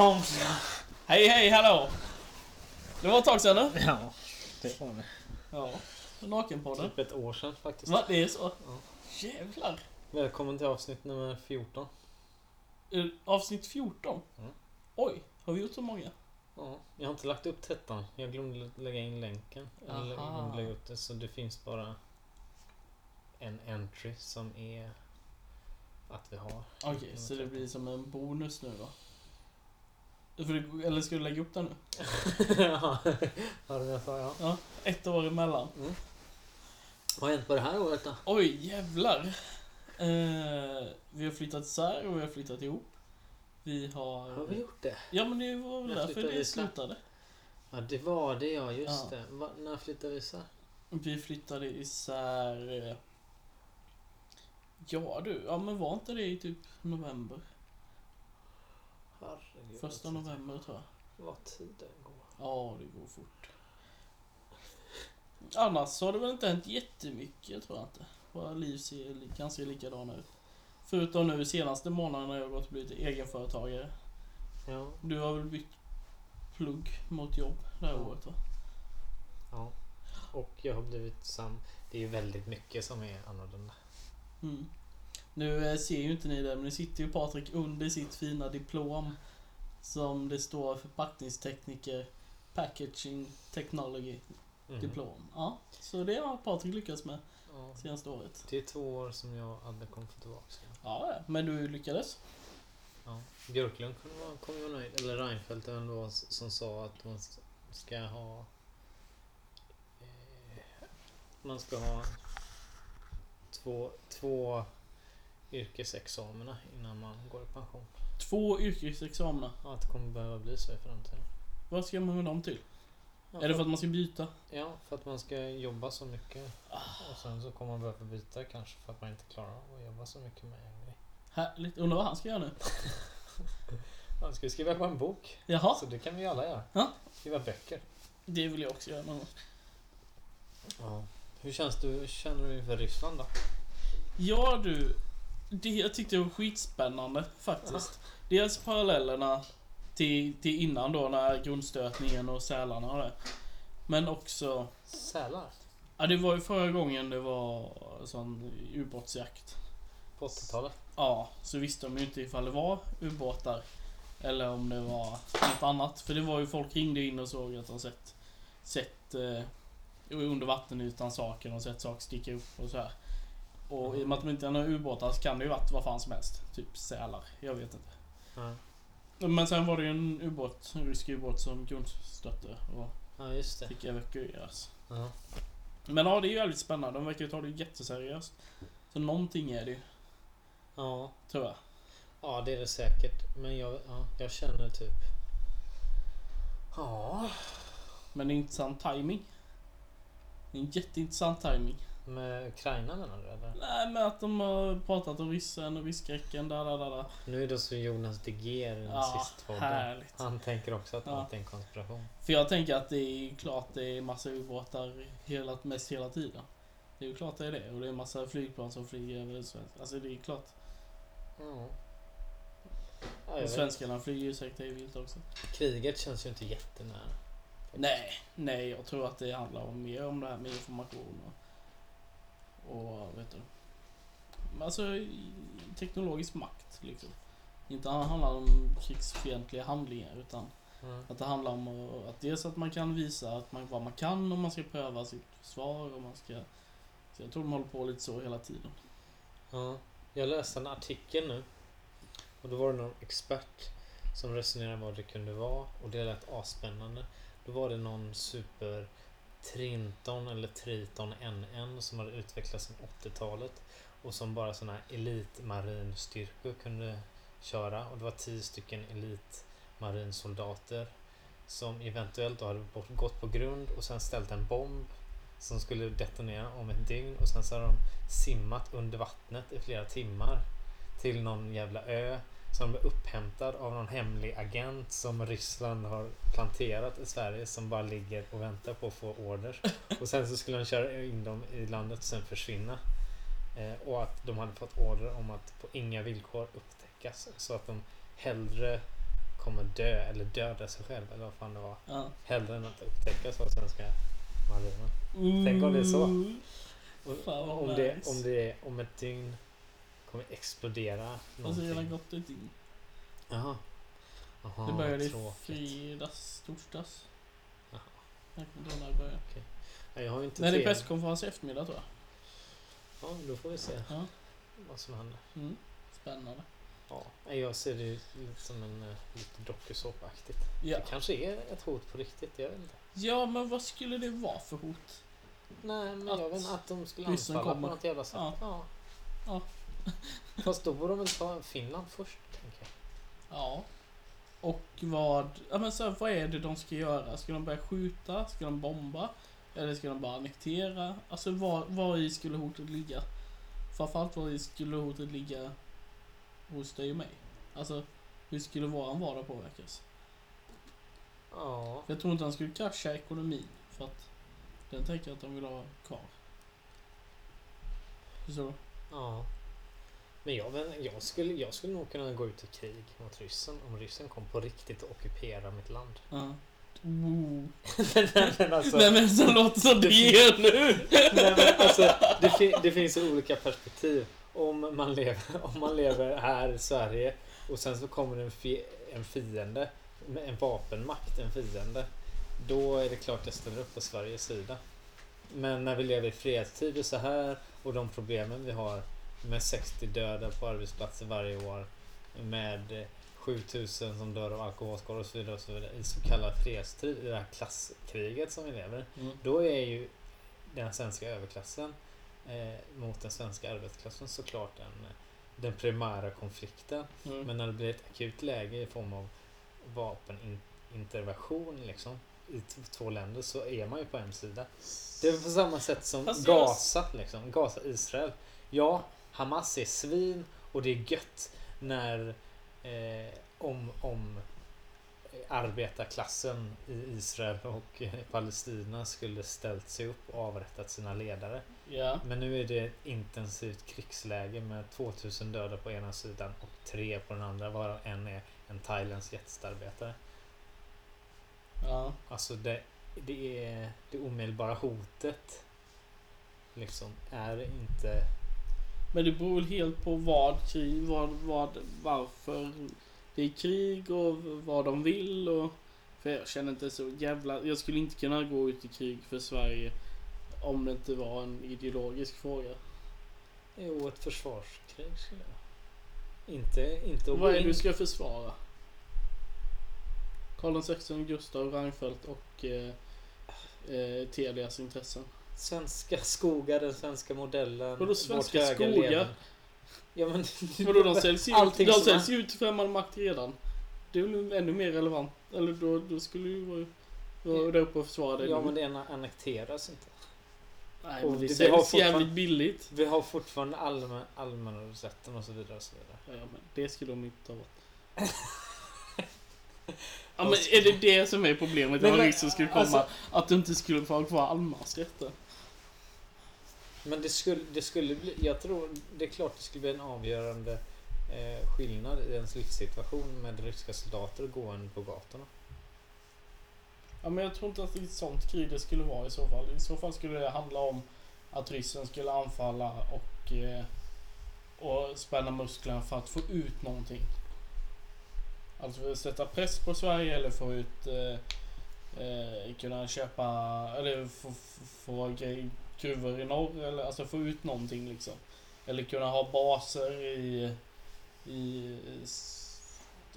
Kom! Hej hej hallå! Det var ett tag sedan nu. Ja, det var det. Ja. Nakenpodden. Typ ett år sedan faktiskt. Va? Det är så? Ja. Jävlar. Välkommen till avsnitt nummer 14. Eh, Avsnitt 14? Mm. Oj, har vi gjort så många? Ja, jag har inte lagt upp tettan. Jag glömde lägga in länken. Eller Aha. glömde lägga upp det, så det finns bara en entry som är att vi har. Okej, så det blir som en bonus nu då? För eller ska du lägga upp den nu? ja, ja, det jag sa ja. Ett år emellan. Vad har hänt på det här året då? Oj, jävlar. Eh, vi har flyttat isär och vi har flyttat ihop. Vi har... Har vi gjort det? Ja men det var väl därför det slutade. Ja, det var det ja. Just Ja. det. Va, när flyttade vi isär? Vi flyttade isär... eh, Ja du, ja men var inte det i typ november? Herregud. Första november tror jag. Vad tiden går. Ja, det går fort. Annars så har det väl inte hänt jättemycket tror jag inte. Våra liv ser ganska likadana ut. Förutom nu senaste månaden när jag gått och blivit egenföretagare. Ja. Du har väl bytt plugg mot jobb det här Ja. året va? Ja. Och jag har blivit sam... Det är väldigt mycket som är annorlunda. Mm. Nu eh, ser ju inte ni det, men nu sitter ju Patrik under sitt fina diplom. Som det står förpackningstekniker Packaging Technology Mhm. Diplom. Ja, så det har Patrik lyckats med Ja. senaste året. Det är två år som jag aldrig kommer få tillbaka. Ja, men du lyckades. Ja. Björklund kommer vara nöjd. Eller Reinfeldt ändå som sa att man ska ha... Eh, man ska ha två, två yrkesexamina innan man går i pension. Två yrkesexamina. Ja, att det kommer behöva bli så i framtiden. Vad ska man med dem till? Ja, Är det för att man ska byta? Ja, för att man ska jobba så mycket. Ah. Och sen så kommer man behöva byta kanske för att man inte klarar av att jobba så mycket med en grej. Härligt. Undrar vad han ska göra nu? Man ska skriva på en bok. Jaha, Så det kan vi alla göra. Ja. Skriva böcker. det vill jag också göra någon gång. Ja. Hur känns du, känner du inför Ryssland då? Ja du, det jag tyckte det var skitspännande faktiskt. Dels parallellerna till, till innan då när grundstötningen och sälarna och det. Men också, Sälar? ja det var ju förra gången det var sån ubåtsjakt. På 80-talet? Ja, så visste de ju inte ifall det var ubåtar. Eller om det var något annat. För det var ju folk ringde in och såg att de sett, sett eh, under vattenytan saker och sett saker sticka upp och så här. Och i och med att de inte har några ubåtar så kan det ju varit vad fan som helst. Typ sälar. Jag vet inte. Ja. Men sen var det ju en ubåt, en rysk ubåt som grundstötte och Ja, just det. fick evakueras. Ja. Men ja, det är ju jävligt spännande. De verkar ju ta det jätteseriöst. Så någonting är det ju, Ja. tror jag. ja, det är det säkert. Men jag, ja, jag känner typ... Ja. Men det är intressant timing. Det är en jätteintressant timing. Med Ukraina menar du eller? Nej, men att de har pratat om ryssen och rysskräcken, där, där, där. Nu är det så Jonas De Geer i Ja, härligt. Han tänker också att Ja. allt är en konspiration. För jag tänker att det är klart det är massa ubåtar hela, mest hela tiden. Det är ju klart det är det. Och det är massa flygplan som flyger över Sverige. Alltså det är klart. Ja. Ja, Och vet. svenskarna flyger ju säkert hej vilt också. Kriget känns ju inte jättenära. Nej, nej, jag tror att det handlar om mer om det här med information och, och vet du. Alltså teknologisk makt liksom. Inte handlar om krigsfientliga handlingar utan Mm. att det handlar om att, dels att man kan visa att man, vad man kan och man ska pröva sitt försvar och man ska... Så jag tror de håller på lite så hela tiden. Ja, jag läste en artikel nu. Och då var det någon expert som resonerade vad det kunde vara. Och det lät asspännande. Då var det någon super Trinton eller Triton NN som hade utvecklats sedan 80-talet. Och som bara sådana här elitmarinstyrkor kunde köra. Och det var tio stycken elitmarinsoldater. Som eventuellt då hade gått på grund och sen ställt en bomb som skulle detonera om ett dygn. Och sen så hade de simmat under vattnet i flera timmar till någon jävla ö som blev upphämtad av någon hemlig agent som Ryssland har planterat i Sverige som bara ligger och väntar på att få order. Och sen så skulle de köra in dem i landet och sen försvinna. Eh, och att de hade fått order om att på inga villkor upptäckas. Så att de hellre kommer dö eller döda sig själv eller vad fan det var. Ja. Hellre än att upptäckas av svenska marinen. Tänk om det är så. Och Fan, vad om, det, nice. om det om ett dygn kommer explodera Alltså någonting. gått ett dygn. Jaha. Jaha, Det började i fredags, torsdags. Jaha. Jag kommer inte ihåg när det började. Nej, jag har inte Nej, det är presskonferens i eftermiddag tror jag. Ja, då får vi se Ja. vad som händer. Mm. Spännande. Ja, jag ser det lite som en uh, lite dokusåpaktigt. Ja. Det kanske är ett hot på riktigt, jag vet inte. ja, men vad skulle det vara för hot? Nej, men Att jag vet inte att de skulle anfalla kommer. på något jävla sätt. Ja. Ja. Ja. Fast då borde de väl ta Finland först, tänker jag. Ja. Och vad, ja men så här, vad är det de ska göra? Ska de börja skjuta? Ska de bomba? Eller ska de bara annektera? Alltså var, var i skulle hotet ligga? Framförallt var i skulle hotet ligga hos dig och mig? Alltså, hur skulle våran vardag påverkas? Ja. Jag tror inte han skulle krascha ekonomin. För att den tänker jag att de vill ha kvar. Förstår du? Ja. Men jag, jag, skulle, jag skulle nog kunna gå ut i krig mot ryssen om ryssen kom på riktigt och ockupera mitt land. Ja. Ooh. nej, men alltså, Vem är det som låter som det nu? nej, men alltså, det, det finns olika perspektiv. Om man, lever, om man lever här i Sverige och sen så kommer en, fi, en fiende, med en vapenmakt, en fiende. Då är det klart jag ställer upp på Sveriges sida. Men när vi lever i fredstid och så här och de problemen vi har med 60 döda på arbetsplatser varje år med eh, 7000 som dör av alkoholskador och så vidare, och så vidare i så kallad fredstid, i det här klasskriget som vi lever. Mm. Då är ju den svenska överklassen eh, mot den svenska arbetarklassen såklart den, den primära konflikten. Mm. Men när det blir ett akut läge i form av vapenintervention liksom, i två länder så är man ju på en sida. Det är på samma sätt som Fast Gaza, liksom. Gaza, Israel. Ja, Hamas är svin och det är gött när eh, om, om arbetarklassen i Israel och eh, Palestina skulle ställt sig upp och avrättat sina ledare. Ja. Men nu är det ett intensivt krigsläge med 2000 döda på ena sidan och tre på den andra varav en är en thailändsk gästarbetare. Ja. Alltså det, det är det omedelbara hotet liksom är inte Men det beror helt på vad krig, vad, vad, varför det är krig och vad de vill och... För jag känner inte så jävla... Jag skulle inte kunna gå ut i krig för Sverige om det inte var en ideologisk fråga. Jo, ett försvarskrig skulle jag Inte, inte att Vad är det du ska försvara? Karl XVI, Gustav Reinfeldt och eh, eh, Telias intressen. Svenska skogar, den svenska modellen. Vadå svenska skogar? Ja men... Vadå, de säljs ju ut, de som säljs ju ut främmande makt redan. Det är väl ännu mer relevant. Eller då, då skulle du vara, vara där uppe och försvara dig Ja nu. men det annekteras inte. Nej, och men det, det- säljs jävligt billigt. Vi har fortfarande allmän, allmänna rösträtten och så vidare. Och så vidare. Ja, men det skulle de inte ta bort. Ja men är det det som är problemet när men, ryssen skulle komma? alltså- att du inte skulle få ha kvar allemansrätten? Men det skulle, det skulle bli, jag tror, det är klart det skulle bli en avgörande eh, skillnad i ens livssituation med ryska soldater gående på gatorna. Ja men jag tror inte att det är ett sånt krig det skulle vara i så fall. I så fall skulle det handla om att ryssen skulle anfalla och, eh, och spänna musklerna för att få ut någonting. Alltså för att sätta press på Sverige eller få ut eh, eh, kunna köpa eller få, få, få grej, gruvor i norr eller alltså få ut någonting liksom. Eller kunna ha baser i i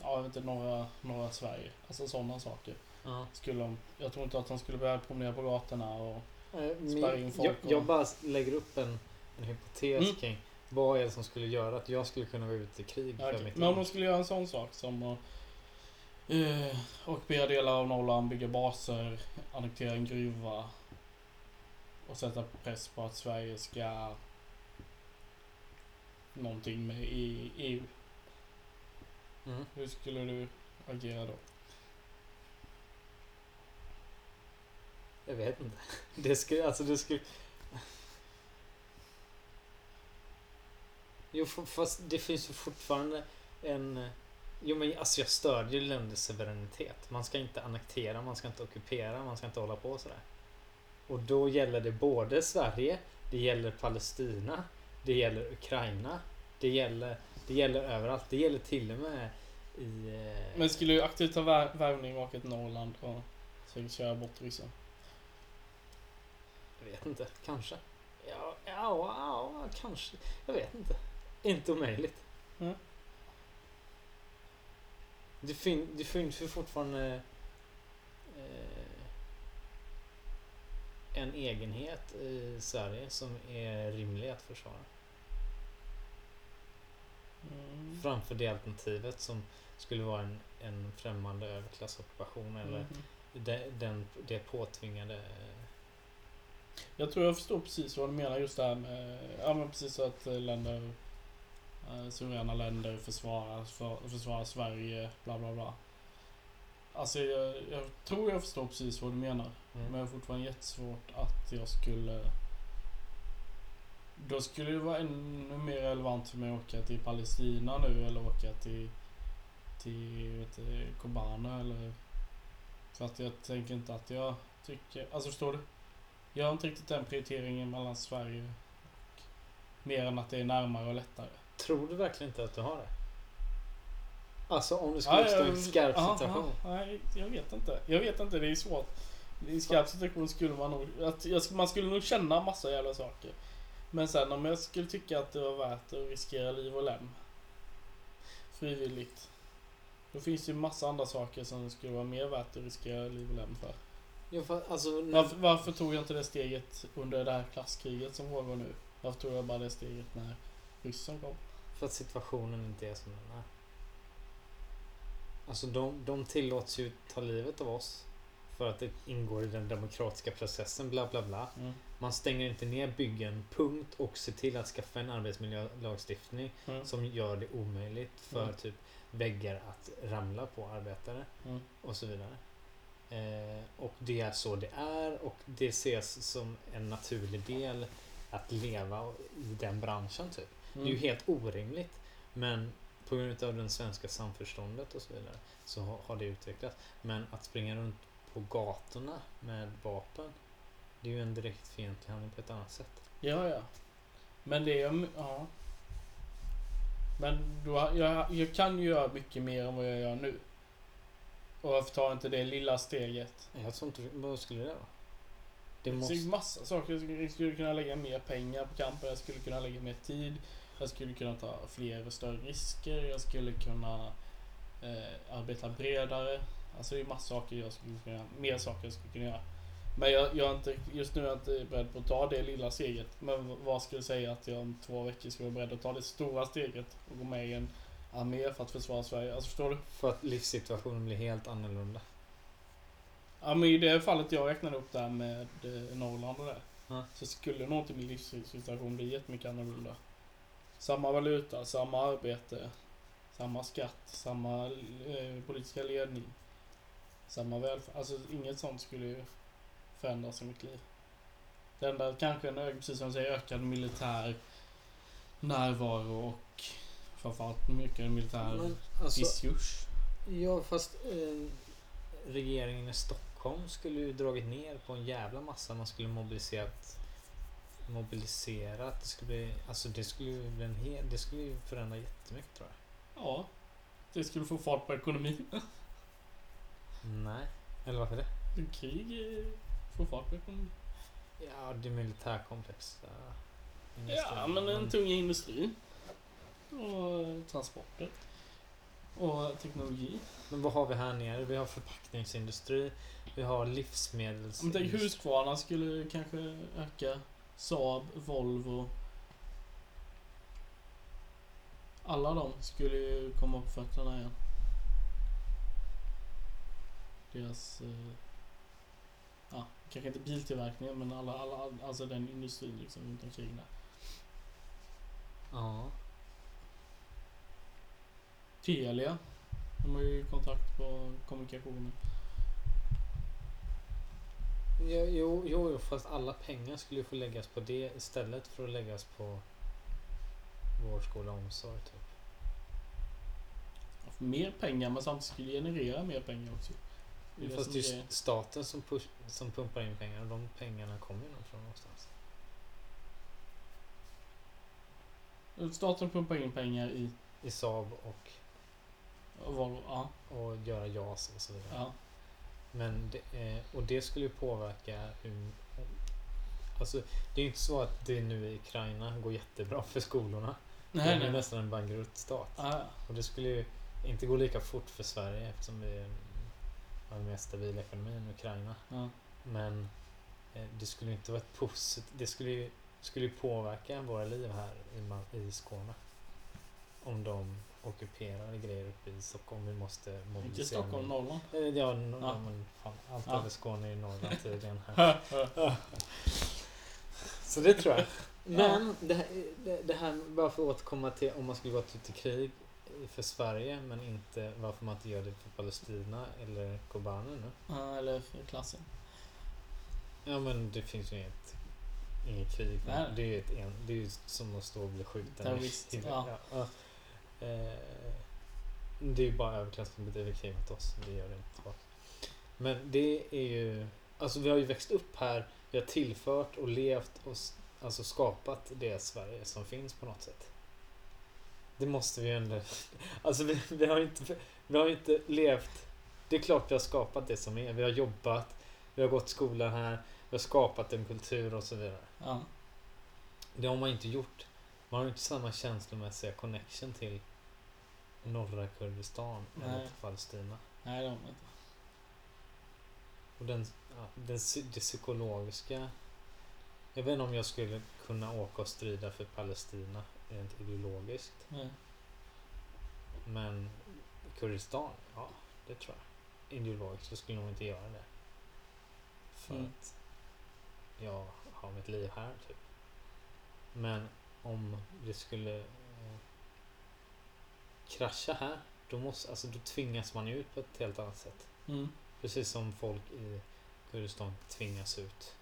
ja, jag vet inte, norra, norra Sverige. Alltså sådana saker. Ja. Skulle de, jag tror inte att de skulle börja promenera på gatorna och... Eh, Spärra in folk jag, jag bara lägger upp en, en hypotes Mm. kring vad är det som skulle göra att jag skulle kunna gå ut i krig för okej. mitt Men om de skulle göra en sån sak som att eh, ockupera delar av Norrland, bygga baser, annektera en gruva och sätta press på att Sverige ska någonting med i EU. Mm. Hur skulle du agera då? Jag vet inte. Det skulle, alltså det skulle... Jo, fast det finns ju fortfarande en... Jo men alltså jag stödjer länders suveränitet. Man ska inte annektera, man ska inte ockupera, man ska inte hålla på sådär. Och då gäller det både Sverige, det gäller Palestina, det gäller Ukraina, det gäller, det gäller överallt. Det gäller till och med i... eh, Men skulle du aktivt ta vär- värvning och åka till Norrland och försöka köra bort ryssen? Jag vet inte, kanske. Ja, ja, ja, kanske. Jag vet inte. Inte omöjligt. Mm. Det, fin- det finns ju fortfarande eh, en egenhet i Sverige som är rimlig att försvara. Mm. Framför det alternativet som skulle vara en, en främmande överklassockupation eller Mhm. det, den, det påtvingade... eh, Jag tror jag förstår precis vad du menar just det här med, ja men precis att länder, eh, suveräna länder försvarar, för, försvarar Sverige, bla bla bla. Alltså jag, jag tror jag förstår precis vad du menar. Mm. Men jag har fortfarande jättesvårt att jag skulle... Då skulle det vara ännu mer relevant för mig att åka till Palestina nu eller åka till, till vet du, Kobane eller... För att jag tänker inte att jag tycker... Alltså förstår du? Jag har inte riktigt den prioriteringen mellan Sverige och... Mer än att det är närmare och lättare. Tror du verkligen inte att du har det? Alltså om du skulle Ja, stå i ja, en skarp ja, situation. ja, Nej, jag vet inte. Jag vet inte, det är svårt. I skarp situation skulle man nog... Att jag, man skulle nog känna massa jävla saker. Men sen om jag skulle tycka att det var värt att riskera liv och lem. Frivilligt. Då finns det ju massa andra saker som skulle vara mer värt att riskera liv och lem för. Jo, för, alltså, när- Varför, varför tog jag inte det steget under det här klasskriget som pågår nu? Varför tog jag bara det steget när ryssen kom? för att situationen inte är som den är. Alltså de, de tillåts ju ta livet av oss. För att det ingår i den demokratiska processen, bla bla bla. Mm. Man stänger inte ner byggen, punkt. Och ser till att skaffa en arbetsmiljölagstiftning Mm. som gör det omöjligt för Mm. typ väggar att ramla på arbetare. Mm. och så vidare. Eh, och det är så det är och det ses som en naturlig del att leva i den branschen typ. Det är ju Mm. helt orimligt. Men på grund av det svenska samförståndet och så vidare så har, har det utvecklats. Men att springa runt på gatorna med vapen det är ju en direkt fientlig handling på ett annat sätt. Ja, ja. Men det är... Ja. Men då, jag, jag kan ju göra mycket mer än vad jag gör nu. Och varför tar inte det lilla steget? Jag tror inte, vad skulle det vara? Det måste... finns massa saker. Jag skulle- kunna lägga mer pengar på kampen. Jag skulle kunna lägga mer tid. Jag skulle kunna ta fler och större risker. Jag skulle kunna eh, arbeta bredare. Alltså det är massa saker jag skulle kunna göra. Mer saker jag skulle kunna göra. Men jag, jag är inte, just nu är jag inte beredd på att ta det lilla steget. Men vad skulle säga att jag om två veckor skulle vara beredd att ta det stora steget och gå med i en armé för att försvara Sverige? Alltså förstår du? För att livssituationen blir helt annorlunda. Ja men i det fallet jag räknade upp där med eh, Norrland och det. Ja. Så skulle nog inte min livssituation bli jättemycket annorlunda. Samma valuta, samma arbete, samma skatt, samma eh, politiska ledning. Samma välfärd. Alltså inget sånt skulle ju förändras i mitt liv. Det enda kanske en precis som du säger, ökad militär närvaro och framförallt mycket militär Men, alltså, diskurs. Ja, fast eh, regeringen i Stockholm skulle ju dragit ner på en jävla massa. Man skulle mobiliserat mobiliserat. Det skulle bli, alltså det skulle bli en hel, det skulle ju förändra jättemycket tror jag. Ja. Det skulle få fart på ekonomin. Nej. Eller varför det? Krig eh, får fart på ekonomin. Ja, det är militärkomplexa. Ja, men den tunga industrin. Och transporter. Och teknologi. Men vad har vi här nere? Vi har förpackningsindustri. Vi har Men livsmedelsindustri. tänk Husqvarna skulle kanske öka. Saab, Volvo. Alla de skulle ju komma upp fötterna igen. Deras... Eh, ja, kanske inte biltillverkningen men alla, alla, alltså den industrin liksom runt omkring där. Ja. Telia. De har ju kontakt på kommunikationen. Jo, jo, fast alla pengar skulle ju få läggas på det istället för att läggas på vård, skola och omsorg. Typ. mer pengar men samtidigt skulle generera mer pengar också. Det Fast det är ju staten som, push, som pumpar in pengar och de pengarna kommer ju nog från någonstans. Staten pumpar in pengar i I Saab och, Volvo. Ja, och göra JAS och så vidare. ja. Men det, eh, och det skulle ju påverka hur... Alltså det är ju inte så att det nu i Ukraina går jättebra för skolorna. Nej, det är nej. nästan en bankruttstat. Ja, Och det skulle ju inte gå lika fort för Sverige eftersom vi har en mer stabil ekonomi än Ukraina. ja. Men eh, det skulle ju inte vara ett positivt... Det skulle ju, skulle påverka våra liv här i, i Skåne. Om de ockuperar grejer uppe i Stockholm. Vi måste mobilisera. Inte Stockholm. Norrland. Eh, Ja, no, Ja. men fan, allt Ja. över Skåne är i Norrland tydligen. Här. Så det tror jag. Men det här, det, det här, bara för att återkomma till om man skulle gått ut i krig för Sverige men inte varför man inte gör det för Palestina eller Kobane nu. Ja, eller för klassen. Ja men det finns ju inget, inget krig. Nej. Det är ju ett en, det är ju som att stå och bli skjuten. Terrorist, ja. ja. Eh, det är ju bara överklassen som bedriver krig mot oss. Det gör det inte tillbaka. Men det är ju... Alltså vi har ju växt upp här. Vi har tillfört och levt och alltså skapat det Sverige som finns på något sätt. Det måste vi ju ändå... Alltså vi, vi har inte... Vi har inte levt... Det är klart vi har skapat det som är. Vi har jobbat. Vi har gått skolan här. Vi har skapat en kultur och så vidare. Ja. Det har man inte gjort. Man har inte samma känslomässiga connection till norra Kurdistan eller Nej. till Palestina. Nej, det har man inte. Och den, ja, den, det psykologiska. Jag vet inte om jag skulle kunna åka och strida för Palestina rent ideologiskt. Nej. Men Kurdistan, ja det tror jag. Ideologiskt så skulle jag nog inte göra det. För Mm. att jag har mitt liv här typ. Men om det skulle eh, krascha här. Då, måste, alltså, då tvingas man ut på ett helt annat sätt. Mm. Precis som folk i Kurdistan tvingas ut.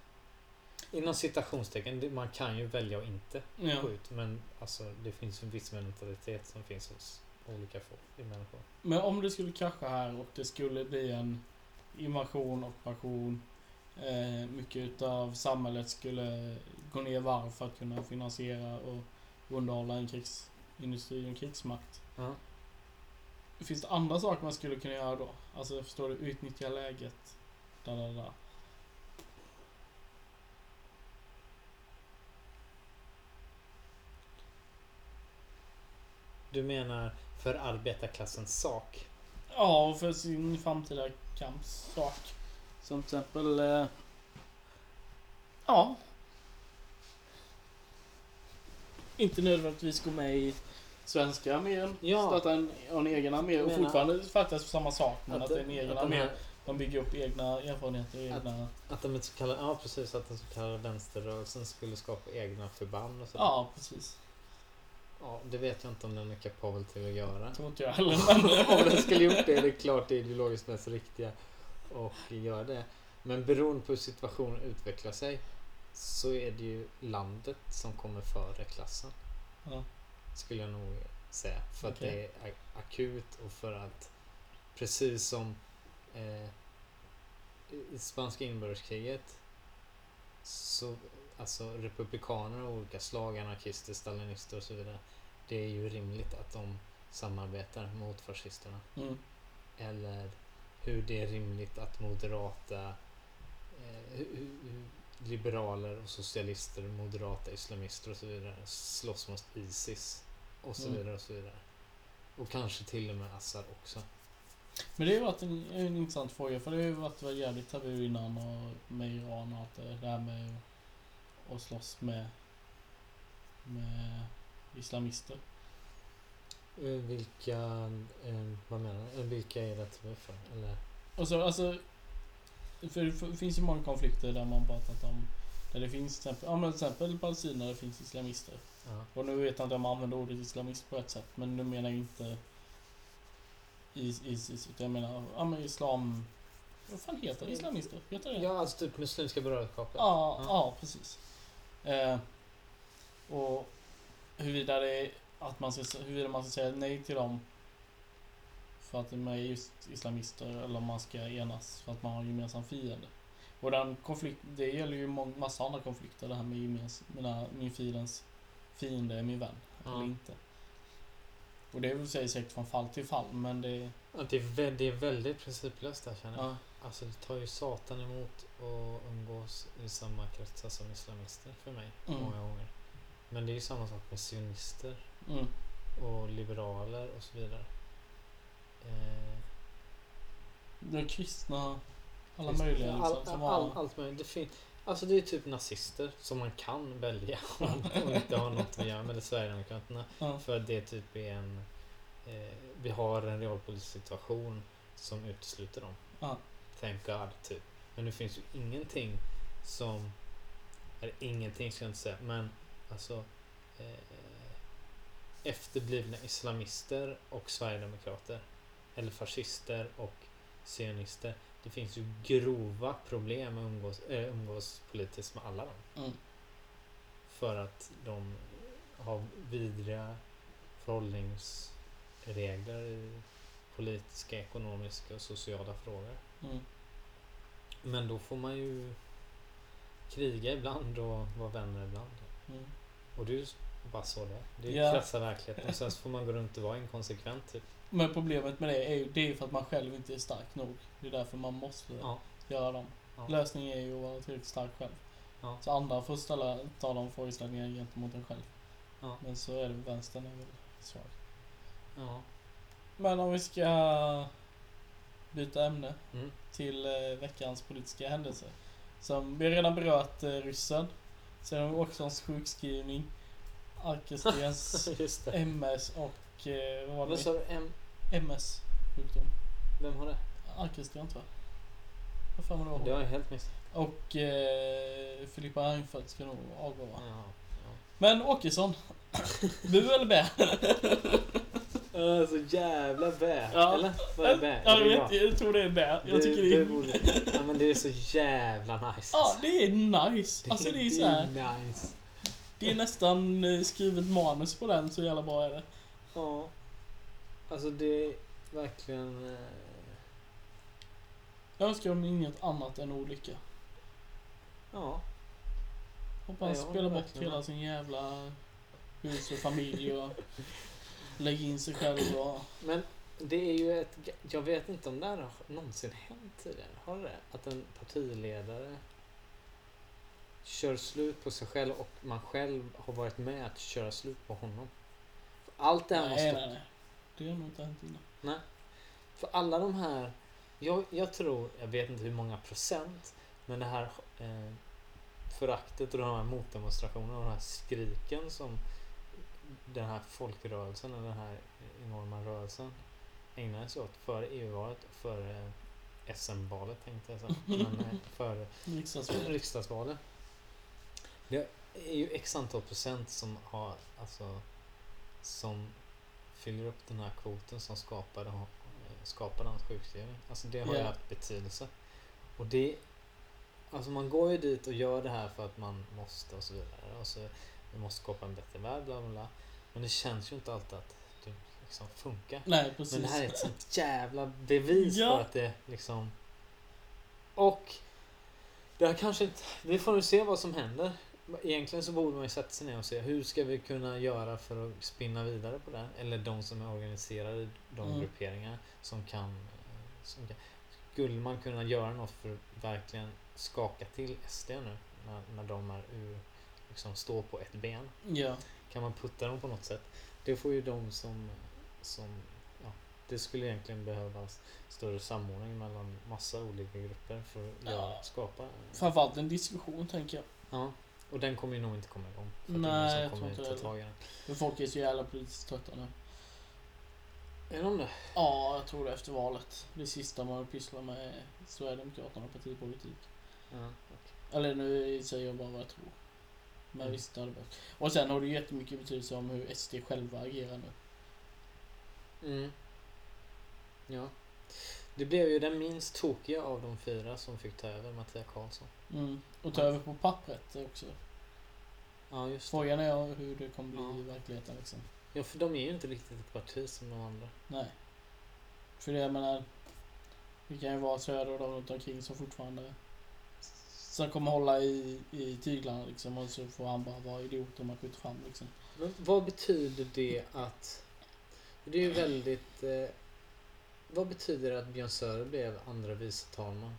Inom citationstecken, man kan ju välja att inte Ja. gå ut. Men alltså, det finns en viss mentalitet som finns hos olika folk i människor. Men om det skulle krascha här och det skulle bli en invasion, ockupation. Eh, mycket utav samhället skulle gå ner varv för att kunna finansiera och underhålla en krigsindustri och en krigsmakt. Ja. Finns det andra saker man skulle kunna göra då? Alltså förstår du? Utnyttja läget. Da, da, da. Du menar för arbetarklassens sak? Ja, och för sin framtida kampssak. Som till exempel... Eh, ja. Inte nödvändigtvis gå med i Svenska armén. Ja. Starta en, en egen armé och fortfarande faktiskt samma sak. Men att, det är en egen att, armé. De bygger upp egna erfarenheter. Att- Egna... att de så kallade, ja precis, att den så kallade vänsterrörelsen skulle skapa egna förband och så. Ja, precis. ja, det vet jag inte om den är kapabel till att göra. Tror inte jag heller. Om den skulle gjort det är det klart det ideologiskt mest riktiga och göra det. Men beroende på hur situationen utvecklar sig så är det ju landet som kommer före klassen. Ja. Skulle jag nog säga. För att Okej. det är akut och för att precis som eh, i spanska inbördeskriget så alltså republikaner av olika slag, anarkister, stalinister och så vidare. Det är ju rimligt att de samarbetar mot fascisterna. Mm. Eller hur det är rimligt att moderata eh, hu- hu- hu- liberaler och socialister, moderata islamister och så vidare slåss mot Isis och så Mm. vidare och så vidare. Och kanske till och med Assad också. Men det har ju varit en, en intressant fråga. För det har ju varit, jävligt tabu innan och med Iran och allt det här med att slåss med, med islamister. Eh, Vilka, eh, vad menar du? Eh, Vilka är det TV för? Eller? Och så, alltså, för det finns ju många konflikter där man pratat om där det finns till exempel, ja men till exempel Palestina där det finns islamister. Ja. Och nu vet jag inte om man använder ordet islamist på ett sätt men nu menar jag inte is, Isis utan jag menar, ja men islam vad fan heter det? Islamister? Heter det ja, alltså typ Muslimska brödraskapet. Ja, Ja. ja. precis. Eh, och huruvida det är att man ska, huruvida man ska säga nej till dem för att de är just islamister eller om man ska enas för att man har en gemensam fiende. Och den konflikt, det gäller ju massa andra konflikter det här med gemens, mina, min fiendens fiende är min vän. Ja. Eller inte. Och det är väl säkert från fall till fall men det... Ja, det, är det är väldigt principlöst där känner jag. Ja. Alltså det tar ju satan emot att umgås i samma kretsar som islamister för mig. Mm. Många gånger. Men det är ju samma sak med sionister Mm. och liberaler och så vidare. Eh, De kristna, alla möjliga liksom. all, som all, har, allt möjligt. Det fin- alltså det är typ nazister som man kan välja och inte har något att göra med det Sverigedemokraterna. ja. För att det typ är en... Eh, vi har en realpolitisk situation som utesluter dem. Ja. Thank God, typ. Men det finns ju ingenting som... Eller ingenting ska jag inte säga, men alltså... Eh, efterblivna islamister och sverigedemokrater. Eller fascister och sionister. Det finns ju grova problem att umgås, äh, umgås politiskt med alla dem. Mm. För att de har vidriga förhållningsregler i politiska, ekonomiska och sociala frågor. Mm. Men då får man ju kriga ibland och vara vänner ibland. Mm. Och det är ju bara så det är. Det är ja. krassa verkligheten. Och sen så får man gå runt och vara inkonsekvent typ. Men problemet med det är ju, det är för att man själv inte är stark nog. Det är därför man måste Ja. göra dem. Ja. Lösningen är ju att vara tillräckligt stark själv. Ja. Så andra får ställa, ta de frågeställningarna gentemot en själv. Ja. Men så är det, vänstern är väl svag. Ja. Men om vi ska byta ämne Mm. till eh, veckans politiska händelser. Som vi har redan berört eh, ryssen. Sen har vi Åkessons sjukskrivning. Det. MS och eh, vad var Vad det? sa du? M? MS sjukdom. Vem har det? Arkestrand tror jag. Vad fan var det? Det har jag helt missat. Och eh, Filippa Reinfeldt ska nog avgå va? Ja. ja. Men Åkesson. Bu eller bä? Uh, så jävla bä. Ja. Eller? Vad är bä? Ja, Är jag, det vet, jag tror det är bä. Jag tycker det är... borde... Ja men det är så jävla nice. Ja, det är nice. Alltså det är så här. nice. Det är nästan eh, skrivet manus på den, så jävla bra är det. Ja. Alltså det är verkligen... eh, Jag önskar dem inget annat än olycka. Ja. Hoppas Ja, han spelar bort verkligen. hela sin jävla hus och familj och lägger in sig själv och... Men det är ju ett... Jag vet inte om det här har någonsin hänt tidigare. Har det? Att en partiledare kör slut på sig själv och man själv har varit med att köra slut på honom. Allt det här nej, måste... nej, nej. Det har nog inte hänt innan. Nej. För alla de här... Jag, jag tror, jag vet inte hur många procent, men det här eh, föraktet och de här motdemonstrationerna och de här skriken som den här folkrörelsen, eller den här enorma rörelsen ägnade sig åt före EU-valet och före SM-valet tänkte jag säga. Men eh, före Riksdagsval. riksdagsvalet. Det är ju x antal procent som har alltså som fyller upp den här kvoten som skapade, eh, skapade hans sjukskrivning. Alltså det har ju Ja. haft betydelse. Och det Alltså man går ju dit och gör det här för att man måste och så vidare. Och så vi måste skapa en bättre värld, bla bla bla. Men det känns ju inte alltid att det liksom funkar. Nej, precis. Men det här är ett sånt jävla bevis Ja. för att det liksom... Och... Det här kanske inte... Vi får nu se vad som händer. Egentligen så borde man ju sätta sig ner och se hur ska vi kunna göra för att spinna vidare på det? Eller de som är organiserade de Mm. grupperingar som kan, som kan... Skulle man kunna göra något för att verkligen skaka till SD nu? När, när de är ur, liksom står på ett ben. Ja. Kan man putta dem på något sätt? Det får ju de som, som ja, det skulle egentligen behövas större samordning mellan massa olika grupper för att Ja. göra, skapa. Framförallt en diskussion, tänker jag. Ja, och den kommer ju nog inte komma igång. För Nej, jag tror kommer inte ta tag i den. För folk är så jävla politiskt trötta nu. Är de det? Ja, jag tror det efter valet. Det sista man pysslar med är Sverigedemokraterna och partipolitik. Ja, Eller nu säger jag bara vad jag tror. Men Mm. visst, det hade varit. Och sen har det ju jättemycket betydelse om hur SD själva agerar nu. Mm. Ja. Det blev ju den minst tokiga av de fyra som fick ta över, Mattias Karlsson. Mm. Och ta över på pappret också. Ja, just det. Frågan är hur det kommer bli Ja. i verkligheten liksom. Ja, för de är ju inte riktigt ett parti som de andra. Nej. För det jag menar, det kan ju vara söder och de runt omkring som fortfarande som kommer hålla i, i tyglarna liksom och så får han bara vara idiot om man skjuter fram liksom. Men vad betyder det att... Det är ju väldigt... Eh, vad betyder det att Björn Söder blev andra vice talman?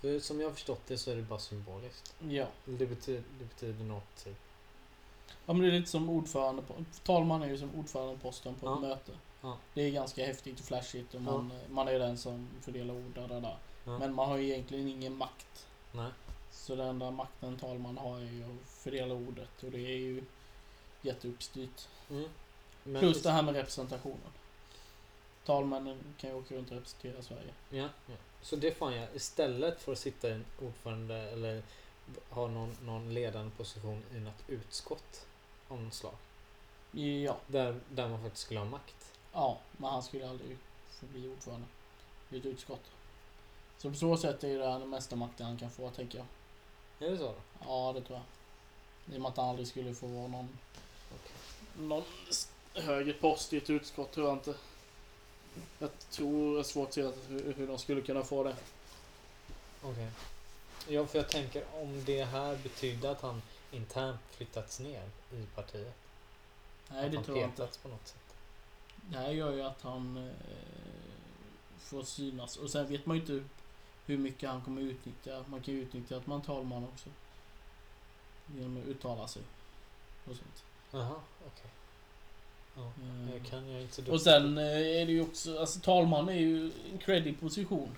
För som jag har förstått det så är det bara symboliskt. Ja. Det betyder, det betyder något typ. Ja men det är lite som ordförande talman är ju som ordförandeposten på Ja. ett möte. Ja. Det är ganska häftigt och flashigt och man, man är den som fördelar ord där, där, där. Ja. Men man har ju egentligen ingen makt. Nej. Så den enda makten talman har är ju att fördela ordet och det är ju jätteuppstyrt. Mm. Plus det här med representationen. Talmännen kan ju åka runt och representera Sverige. Ja, ja. Så det får han göra. Istället för att sitta i en ordförande eller ha någon, någon ledande position i något utskott av något slag. Ja, Där, där man faktiskt skulle ha makt. ja, men han skulle aldrig få bli ordförande i ett utskott. Så på så sätt är det den mesta makten han kan få, tänker jag. Är det så då? Ja, det tror jag. I och med att han aldrig skulle få vara någon, Okej. någon högre post i ett utskott, tror jag inte. Jag tror det är svårt att se hur, hur de skulle kunna få det. Okej. Ja, för jag tänker om det här betyder att han internt flyttats ner i partiet. Nej, att det han tror jag inte. petats på något sätt. Det här gör ju att han eh, får synas. Och sen vet man ju inte hur mycket han kommer utnyttja. Man kan ju utnyttja att man är talman också. Genom att uttala sig. Och sånt. Jaha, okej. Eh, jag kan jag inte Och sen eh, är det ju också, alltså talman är ju en creddig position.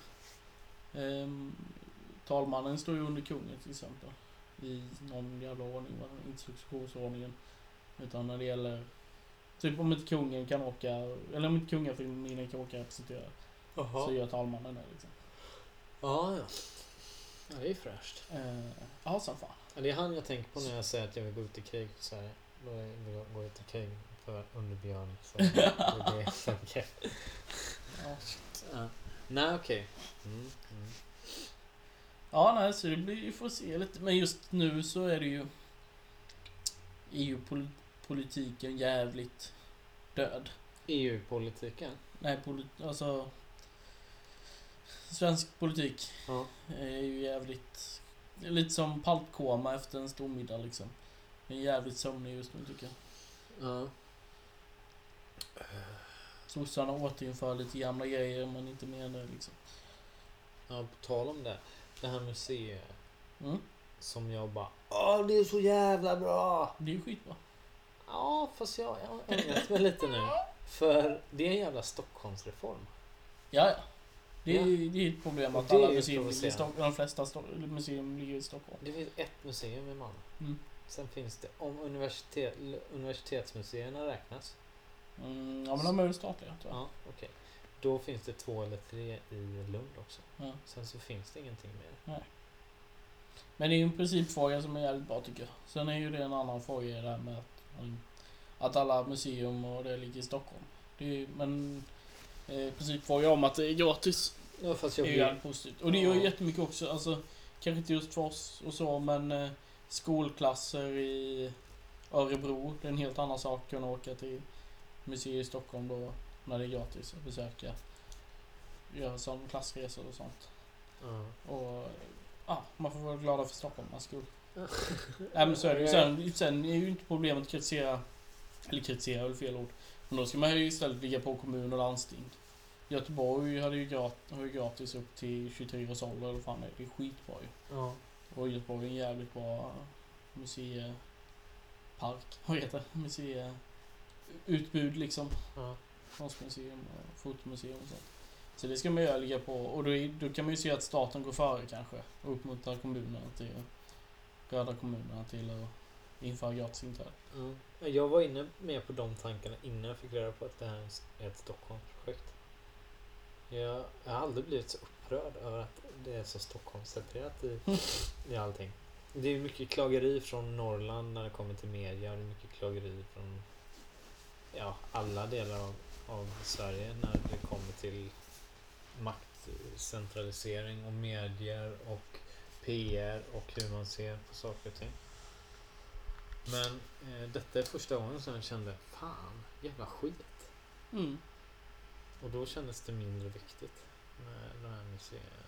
Ehm, talmannen står ju under kungen till exempel. I någon jävla ordning, va? inte successionsordningen. Utan när det gäller, typ om inte kungen kan åka, eller om inte kungafamiljen kan åka och representera. Så gör talmannen det liksom. Ja, ja. Ja, det är fräscht. Eh, Ja, som fan. Ja, det är han jag tänker på när jag säger att jag vill gå ut i krig för Sverige. Då vill jag gå ut i krig för under Björn. Så det är det jag tänker. Ja. Nej, okej. Mm, mm. Ja, nej, så det blir, vi får se lite. Men just nu så är det ju EU-politiken jävligt död. EU-politiken. Nej, poli- alltså... Svensk politik Ja. är ju jävligt... Det är lite som paltkoma efter en stor middag liksom. Det är jävligt sömnig just nu tycker jag. Ja. Sossarna återinför lite gamla grejer men inte mer det liksom. ja, på tal om det. Det här museet. Mm. Som jag bara Åh, det är så jävla bra! Det är ju skitbra. Ja, fast jag, har ändrat mig lite nu. För det är en jävla Stockholmsreform. Ja, ja. Det är, det är ett problem att alla museer ligger i. Stockholm. De flesta museum ligger i Stockholm. Det finns ett museum i Malmö. Mm. Sen finns det, om universitet, universitetsmuseerna räknas. Mm, ja men de är väl statliga tror jag. Ja, okej. Då finns det två eller tre i Lund också. Ja. Sen så finns det ingenting mer. Men det är ju en principfråga som är jävligt bra tycker jag. Sen är ju det en annan fråga det här med att, mm, att alla museum och det ligger i Stockholm. Det är, ju- men eh, principfråga om att det är gratis Ja, fast är jag ju blir... jävligt positivt. Och det gör ju jättemycket också. Alltså, kanske inte just för oss och så men eh, skolklasser i Örebro. Det är en helt annan sak att kunna åka till museer i Stockholm då när det är gratis att besöka. Göra som klassresor och sånt. Ja. Och ja, man får vara glada för Stockholms skull. Nej men så är det ju. Sen, sen är ju inte problemet att kritisera, eller kritisera är fel ord. Men då ska man ju istället ligga på kommun och landsting. Göteborg hade ju grat, har ju gratis upp till 23 års ålder eller fan det är. Skitbra ju. Ja. Och Göteborg är en jävligt bra museipark. Vad heter det? Museiutbud liksom. Ja. Konstmuseum och fotomuseum och sånt. Så det ska man ju ligga på. Och då, är- då kan man ju se att staten går före kanske. Och uppmuntrar kommunerna till röda kommunerna till att införa gratis inträde. Ja. Jag var inne med på de tankarna innan jag fick reda på att det här är ett Stockholmsprojekt. Jag, jag har aldrig blivit så upprörd över att det är så Stockholmscentrerat i, i allting. Det är mycket klageri från Norrland när det kommer till media. och Det är mycket klageri från ja, alla delar av, av Sverige när det kommer till maktcentralisering och medier och PR och hur man ser på saker och ting. Men eh, detta är första gången som jag kände fan, jävla skit. Mm. Och då kändes det mindre viktigt med de här museerna.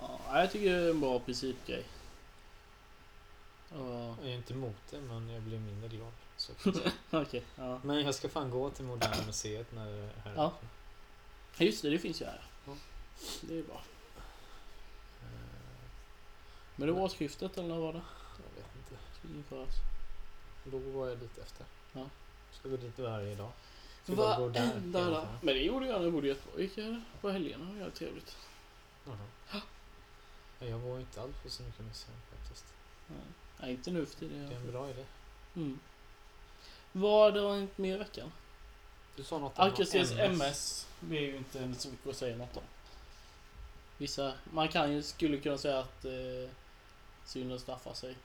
Ja, jag tycker det är en bra principgrej. Ja, Jag är inte emot det men jag blir mindre glad. Så. Okej, ja. Men jag ska fan gå till Moderna Museet när det är här. Ja. Just det, det finns ju här. Ja. Det är bra. Men det var årsskiftet eller när var det? Jag vet inte. Införas? Då var jag dit efter. Ja. Ska gå dit varje dag. Ska bara gå där Varenda dag. Men det gjorde jag när jag bodde i Göteborg. Gick jag på helgerna och var trevligt. Jaha. Ja, Jag var inte alls på så mycket museum faktiskt. Nej, inte nu för tiden. Det är en bra idé. Mm. Vad har hänt mer i veckan? Du sa något om MS. MS. Det är ju inte så mycket att säga något om. Vissa, man kan ju, skulle kunna säga att eh, synden straffar sig.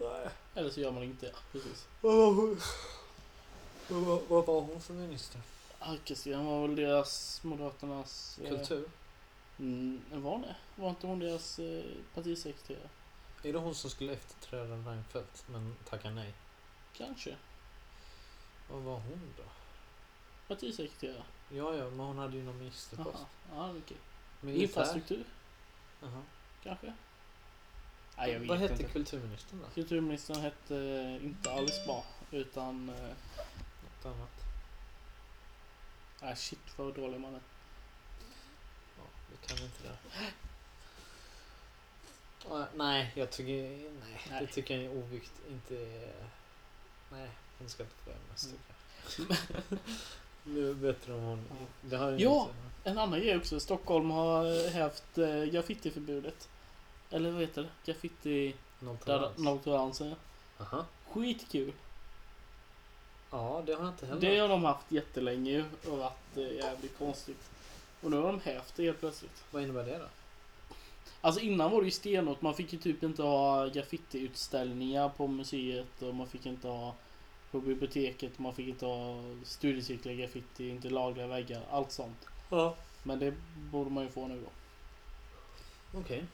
Nej. Eller så gör man inte. Precis. Vad var hon? Vad var, hon för minister? Arkessten var väl deras, Moderaternas... eh, Kultur? Mm, var det? Var inte hon deras eh, partisekreterare? Är det hon som skulle efterträda Reinfeldt men tackar nej? Kanske. Vad var hon då? Partisekreterare? Ja, ja, men hon hade ju någon ministerpost. Jaha, ja okej. Militär? Infrastruktur? Jaha. Kanske? Nej, jag vet Vad hette inte. kulturministern då? Kulturministern hette eh, inte Alice Bah, utan... eh, Något annat? Nej, shit vad dålig man är. Ja, vi kan inte det. Ja, nej, jag tycker... Nej, Nej. det tycker jag är ovikt. Inte... Nej, hon ska inte få MS Mm. tycker jag. Nu det bättre om hon... Ja. Det jag Ja. inte- En annan grej också. Stockholm har hävt eh, graffitiförbudet. Eller vad heter det? Graffiti... Nolltolerans. Aha. Skitkul. Ja, det har jag inte heller. Det har de haft jättelänge ju och varit eh, jävligt konstigt. Och nu har de hävt det helt plötsligt. Vad innebär det då? Alltså innan var det ju stenhårt. Man fick ju typ inte ha graffitiutställningar på museet och man fick inte ha på biblioteket. Man fick inte ha studiecirklar graffiti, inte lagliga väggar, allt sånt. Ja. Men det borde man ju få nu då. Okej.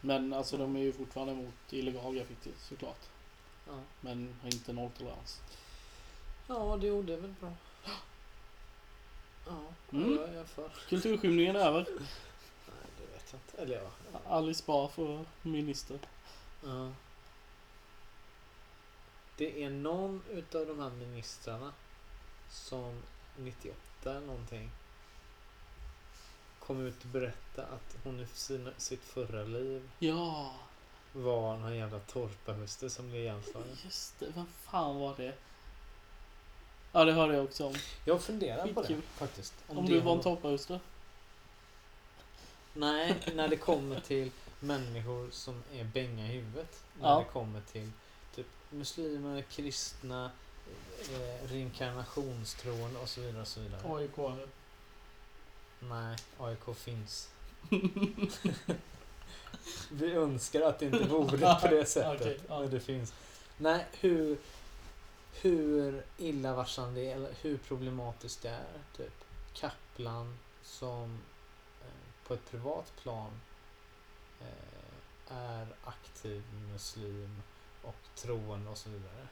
Men alltså de är ju fortfarande emot illegal graffiti såklart. Ja. Men har inte nolltolerans. Ja, det gjorde väl bra. Ja, Mm. jag är för. Kulturskymningen är över. Nej, det vet jag inte. Eller ja. Alice Bah för minister. ja. Det är någon utav de här ministrarna som 98 eller någonting kom ut och berätta att hon i sina, sitt förra liv Ja, var någon jävla torparhustru som blev ihjälslagen. just det. Vem fan var det? Ja, det hörde jag också om. Jag funderar på det faktiskt. Om, det du var en torparhustru. Nej, när det kommer till människor som är bänga i huvudet. När Ja. det kommer till muslimer, kristna, eh, reinkarnationstroende och så vidare. Och så vidare. AIK. Nej, AIK finns. Vi önskar att det inte vore på det sättet. Ja. Men det finns. Nej, hur, hur illavarslande det är, eller hur problematiskt det är. Typ Kaplan som eh, på ett privat plan eh, är aktiv muslim och troende och så vidare.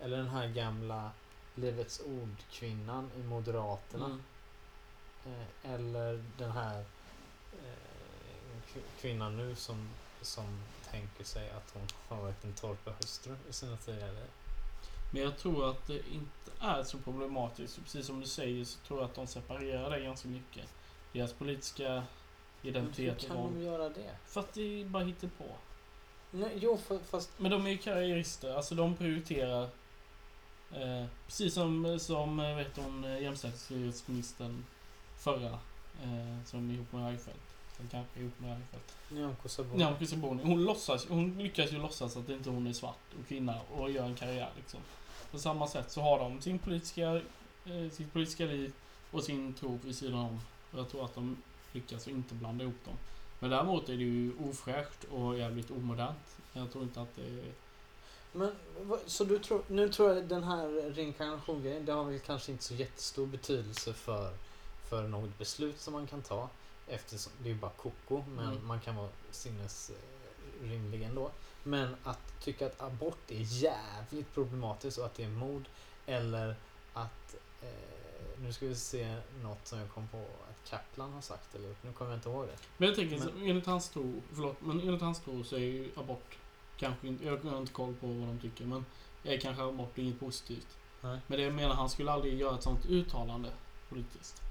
Eller den här gamla Livets Ord-kvinnan i Moderaterna. Mm. Eh, eller den här eh, kv- kvinnan nu som, som tänker sig att hon har varit en torparhustru i sina tidigare liv. Men jag tror att det inte är så problematiskt. Precis som du säger så tror jag att de separerar det ganska mycket. Deras politiska Men hur identitet kan de göra det? För att det bara hittar på. Nej, jo, fast... Men de är ju karriärister. Alltså de prioriterar. Eh, precis som, som eh, vet hon, eh, jämställdhetsministern förra. Eh, som är ihop med Reinfeldt. Som kanske ihop med Reinfeldt. Nyamko Sabuni. Nyamko Sabuni. Hon låtsas, hon lyckas ju låtsas att inte hon är svart och kvinna och gör en karriär liksom. På samma sätt så har de sin politiska, eh, sitt politiska liv och sin tro vid sidan om. Och jag tror att de lyckas inte blanda ihop dem. Men däremot är det ju ofräscht och jävligt omodernt. Jag tror inte att det är... Men, så du tror, nu tror jag den här reinkarnationsgrejen, det har väl kanske inte så jättestor betydelse för, för något beslut som man kan ta. Eftersom det är ju bara koko, men Mm. man kan vara sinnes eh, ändå. Men att tycka att abort är jävligt problematiskt och att det är mord eller att eh, nu ska vi se något som jag kom på att Kaplan har sagt eller nu kommer jag inte ihåg det. Men jag tänker, Men- enligt hans tro, förlåt, men enligt hans tro så är ju abort kanske inte, jag har inte koll på vad de tycker, men är kanske abort inget positivt. Nej. Men det jag menar, han skulle aldrig göra ett sånt uttalande politiskt.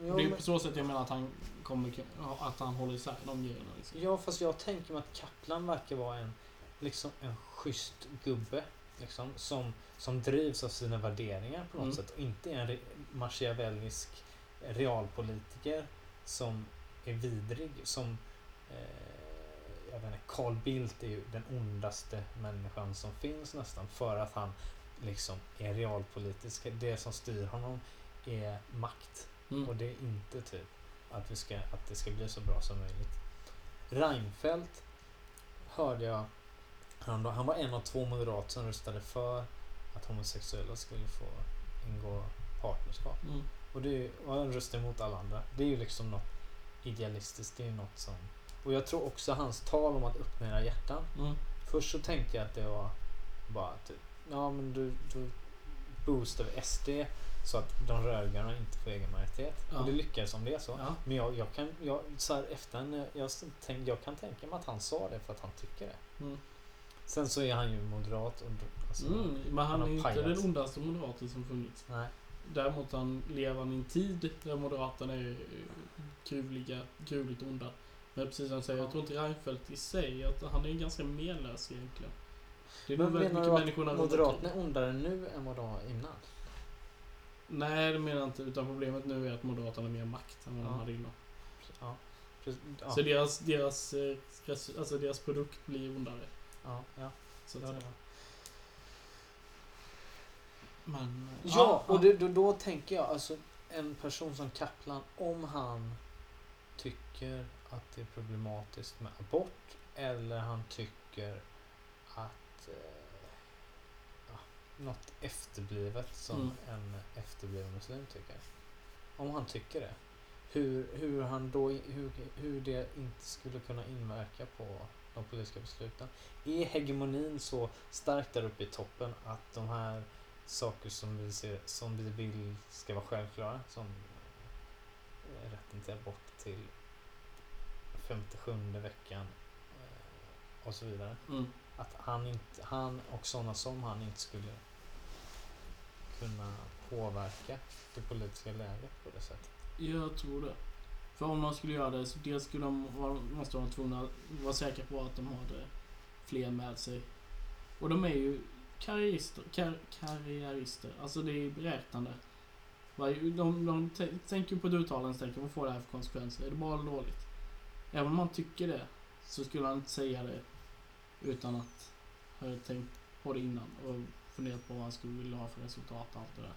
Ja, det är men, på så sätt jag menar att han kommer, att han håller isär de grejerna liksom. ja fast jag tänker mig att Kaplan verkar vara en liksom en schysst gubbe. Liksom, som, som drivs av sina värderingar på något Mm. sätt och inte är en re- machiavellisk realpolitiker som är vidrig. Som eh, jag vet inte, Carl Bildt är ju den ondaste människan som finns nästan för att han liksom är realpolitisk. Det som styr honom är makt. Mm. Och det är inte typ att, vi ska, att det ska bli så bra som möjligt. Reinfeldt hörde jag han, han var en av två moderater som röstade för att homosexuella skulle få ingå partnerskap. Mm. Och, det, och han röstade emot alla andra. Det är ju liksom något idealistiskt. Det är något som... Och jag tror också hans tal om att öppna era hjärtan. Mm. Först så tänkte jag att det var bara typ, ja men du, du boostar vi SD så att de rödgröna inte får egen majoritet. Ja. Och det lyckades om det är så. Ja. Men jag, jag kan, jag, så här efter jag, jag, tänk, jag kan tänka mig att han sa det för att han tycker det. Mm. Sen så är han ju moderat och alltså, Mm. Men han han är inte den ondaste moderaten som funnits. nej. Däremot han lever han i en tid där Moderaterna är gruvliga, gruvligt onda. Men precis som han säger, jag tror inte Reinfeldt i sig, att han är ganska menlös egentligen. Det är nog Men väldigt mycket du människorna Moderaterna är ondare nu än vad de var innan? Nej, det menar jag inte. Utan problemet nu är att Moderaterna har mer makt än vad Ja. de hade innan. Ja. Precis, ja. Så deras, deras, eh, alltså deras produkt blir ondare. Ja, ja. Så att. Men... eh, Ja, och det, då, då tänker jag alltså en person som Kaplan, om han tycker att det är problematiskt med abort eller han tycker att eh, ja, något efterblivet som Mm. en efterbliven muslim tycker. Om han tycker det. Hur, hur, han då, hur, hur det inte skulle kunna inverka på de politiska besluten. Är hegemonin så starkt där uppe i toppen att de här saker som vi, ser, som vi vill ska vara självklara som eh, rätten till abort till 57 veckan eh, och så vidare. Mm. Att han, inte, han och sådana som han inte skulle kunna påverka det politiska läget på det sättet. Jag tror det. För om de skulle göra det så dels skulle de vara, måste de vara tvungna att vara säkra på att de har fler med sig. Och de är ju karriärister. Kar, karriärister. Alltså det är beräknande. De, De, de tänker på ett uttalande och tänker vad får det här för konsekvenser? Är det bra eller dåligt? Även om man tycker det så skulle han inte säga det utan att ha tänkt på det innan och funderat på vad han skulle vilja ha för resultat och allt det där.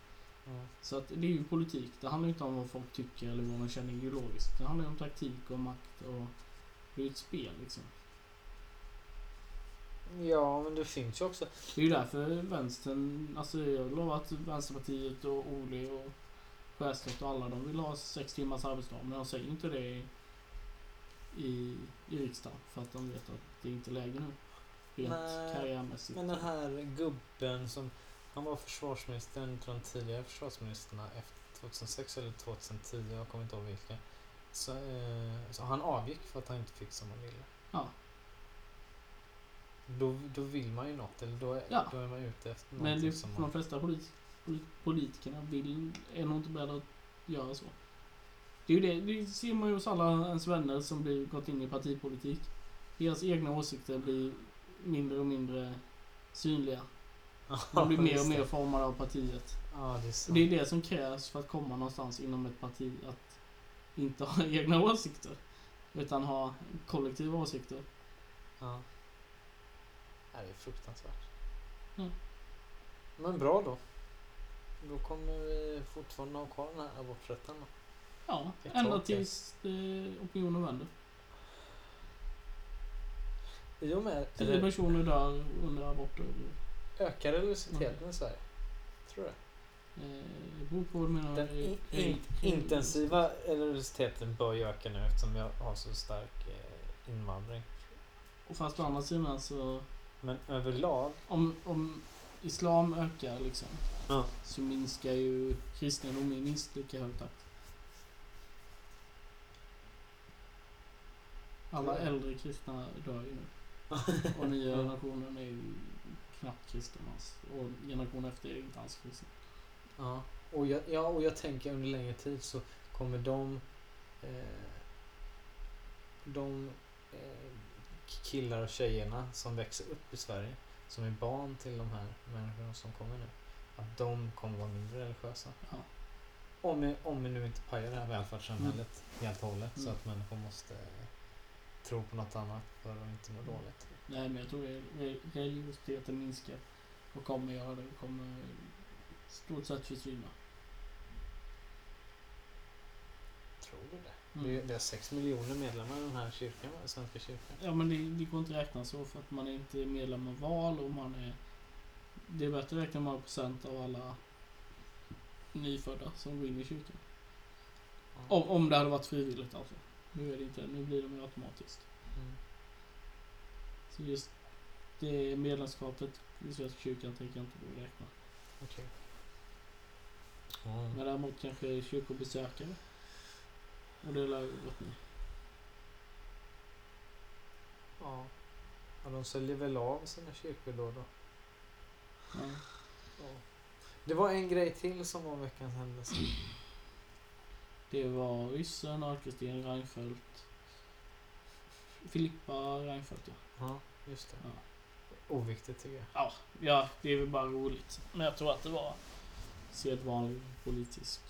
Så att det är ju politik. Det handlar inte om vad folk tycker eller vad man känner ideologiskt. Det handlar om taktik och makt och det är ju ett spel liksom. Ja, men det finns ju också. Det är ju därför vänstern, alltså jag lovar att Vänsterpartiet och Oli och Sjöstedt och alla de vill ha sex timmars arbetsdag. Men de säger inte det i, i, i riksdagen för att de vet att det är inte läge nu. Rent Nej, karriärmässigt. Men den här gubben som han var försvarsminister, av de tidigare försvarsministrarna efter 2006 eller 2010, jag kommer inte ihåg vilka. Så, eh, så han avgick för att han inte fick som han ville. Ja. Då, då vill man ju något, eller då är, Ja. då är man ute efter Men någonting det, som de man... flesta polit, polit, politikerna vill, är nog inte beredda att göra så. Det är ju det, det ser man ju hos alla ens vänner som blir, gått in i partipolitik. Deras egna åsikter blir mindre och mindre synliga. De blir mer och mer formade av partiet. Ja, det är Och det är det som krävs för att komma någonstans inom ett parti. Att inte ha egna åsikter. Utan ha kollektiva åsikter. Ja. Ja, det är fruktansvärt. Mm. Men bra då. Då kommer vi fortfarande ha kvar den här aborträtten då. Ja, ända tills eh, opinionen vänder. I och med... 10 Eller, personer dör under aborter. Ökar religiositeten i Sverige? Tror du det? Eh, Det beror på vad du menar. Den Eh, in, eh, in, intensiva religiositeten bör ju öka nu eftersom vi har så stark invandring. Och fast å andra sidan så... Men överlag, Om, om islam ökar liksom. Ja. Så minskar ju kristendomen i minst lika hög takt. Alla äldre kristna dör ju nu. Och nya generationen är ju knappt kristen alls. Och generationen efter är inte alls kristen. Ja, och jag, ja, och jag tänker under längre tid så kommer de eh, de eh, killar och tjejerna som växer upp i Sverige som är barn till de här människorna som kommer nu att de kommer vara mindre religiösa. Ja. Om vi, om vi nu inte pajar det här välfärdssamhället helt och hållet så Mm. att människor måste tro på något annat för att inte må dåligt. Nej men jag tror re- religiositeten minskar. Och kommer göra det. Kommer stort sett försvinna. Tror du det? Mm. Det, det är sex miljoner medlemmar i den här kyrkan? Svenska kyrkan. Ja men det, det går inte att räkna så för att man är inte medlem av val och man är... Det är bättre att räkna många procent av alla nyfödda som går in i kyrkan. Ja. Om, om det hade varit frivilligt alltså. Nu är det inte, nu blir de ju automatiskt. Mm. Just det medlemskapet i Svenska kyrkan tänker jag inte räkna. Okej. Ja. Men däremot kanske kyrkobesökare. Och det lär gått ner. Ja. ja. De säljer väl av sina kyrkor då då. Ja. Ja. Det var en grej till som var veckans händelse. Det var ryssen, Alkesten, Reinfeldt. Filippa Reinfeldt ja. Ja, just det. Ja. Oviktigt tycker jag. Ja, ja, det är väl bara roligt. Men jag tror att det var sedvanlig politisk.